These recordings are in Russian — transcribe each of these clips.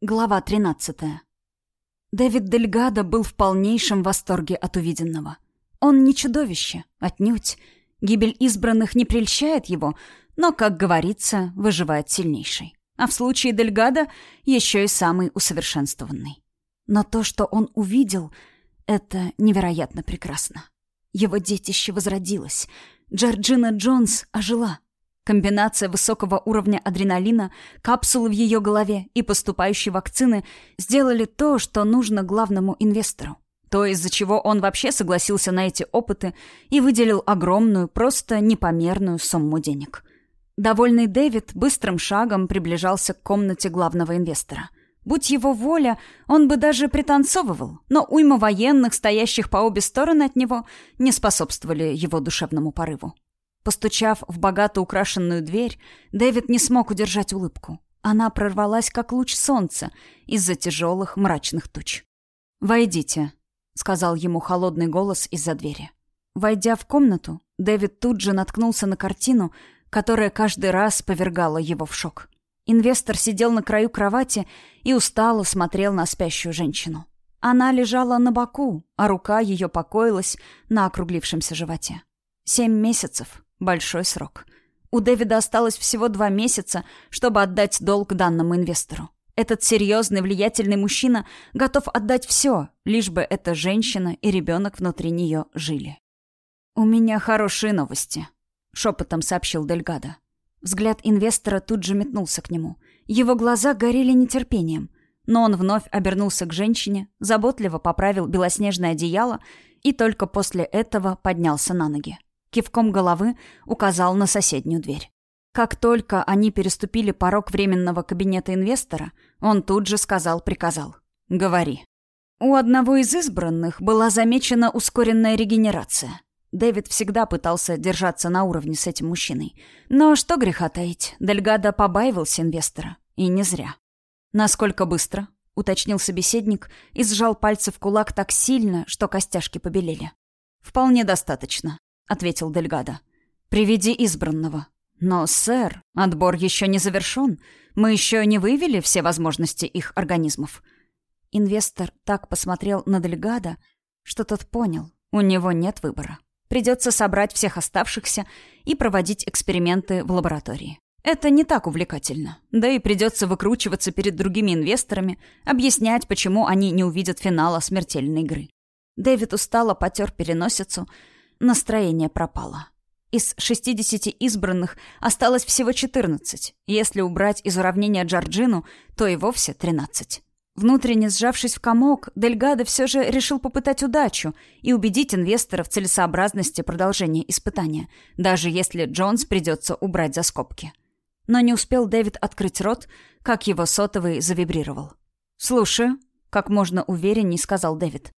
Глава 13. Дэвид Дельгадо был в полнейшем восторге от увиденного. Он не чудовище, отнюдь. Гибель избранных не прельщает его, но, как говорится, выживает сильнейший. А в случае Дельгадо еще и самый усовершенствованный. Но то, что он увидел, это невероятно прекрасно. Его детище возродилось. Джорджина Джонс ожила. Комбинация высокого уровня адреналина, капсулы в ее голове и поступающей вакцины сделали то, что нужно главному инвестору. То, из-за чего он вообще согласился на эти опыты и выделил огромную, просто непомерную сумму денег. Довольный Дэвид быстрым шагом приближался к комнате главного инвестора. Будь его воля, он бы даже пританцовывал, но уйма военных, стоящих по обе стороны от него, не способствовали его душевному порыву. Постучав в богато украшенную дверь, Дэвид не смог удержать улыбку. Она прорвалась, как луч солнца, из-за тяжелых мрачных туч. «Войдите», — сказал ему холодный голос из-за двери. Войдя в комнату, Дэвид тут же наткнулся на картину, которая каждый раз повергала его в шок. Инвестор сидел на краю кровати и устало смотрел на спящую женщину. Она лежала на боку, а рука ее покоилась на округлившемся животе. Семь месяцев. Большой срок. У Дэвида осталось всего два месяца, чтобы отдать долг данному инвестору. Этот серьезный, влиятельный мужчина готов отдать все, лишь бы эта женщина и ребенок внутри нее жили. «У меня хорошие новости», — шепотом сообщил Дельгадо. Взгляд инвестора тут же метнулся к нему. Его глаза горели нетерпением. Но он вновь обернулся к женщине, заботливо поправил белоснежное одеяло и только после этого поднялся на ноги кивком головы указал на соседнюю дверь. Как только они переступили порог временного кабинета инвестора, он тут же сказал-приказал. «Говори». У одного из избранных была замечена ускоренная регенерация. Дэвид всегда пытался держаться на уровне с этим мужчиной. Но что греха таить, Дельгадо побаивался инвестора. И не зря. «Насколько быстро?» — уточнил собеседник и сжал пальцы в кулак так сильно, что костяшки побелели. «Вполне достаточно ответил Дельгадо. «Приведи избранного». «Но, сэр, отбор еще не завершен. Мы еще не выявили все возможности их организмов». Инвестор так посмотрел на Дельгадо, что тот понял, у него нет выбора. Придется собрать всех оставшихся и проводить эксперименты в лаборатории. Это не так увлекательно. Да и придется выкручиваться перед другими инвесторами, объяснять, почему они не увидят финала смертельной игры. Дэвид устало потер переносицу, Настроение пропало. Из 60 избранных осталось всего 14. Если убрать из уравнения Джорджину, то и вовсе 13. Внутренне сжавшись в комок, Дельгадо все же решил попытать удачу и убедить инвестора в целесообразности продолжения испытания, даже если Джонс придется убрать за скобки. Но не успел Дэвид открыть рот, как его сотовый завибрировал. «Слушаю», — как можно уверенней сказал Дэвид.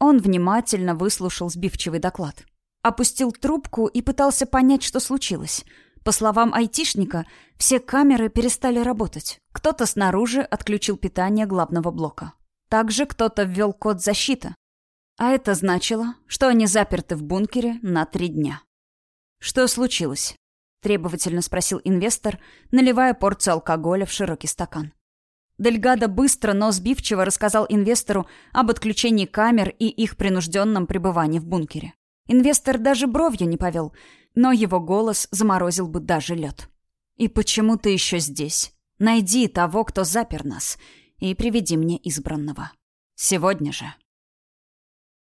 Он внимательно выслушал сбивчивый доклад опустил трубку и пытался понять, что случилось. По словам айтишника, все камеры перестали работать. Кто-то снаружи отключил питание главного блока. Также кто-то ввел код защиты. А это значило, что они заперты в бункере на три дня. «Что случилось?» — требовательно спросил инвестор, наливая порцию алкоголя в широкий стакан. Дельгадо быстро, но сбивчиво рассказал инвестору об отключении камер и их принужденном пребывании в бункере. Инвестор даже бровью не повел, но его голос заморозил бы даже лед. «И почему ты еще здесь? Найди того, кто запер нас, и приведи мне избранного. Сегодня же».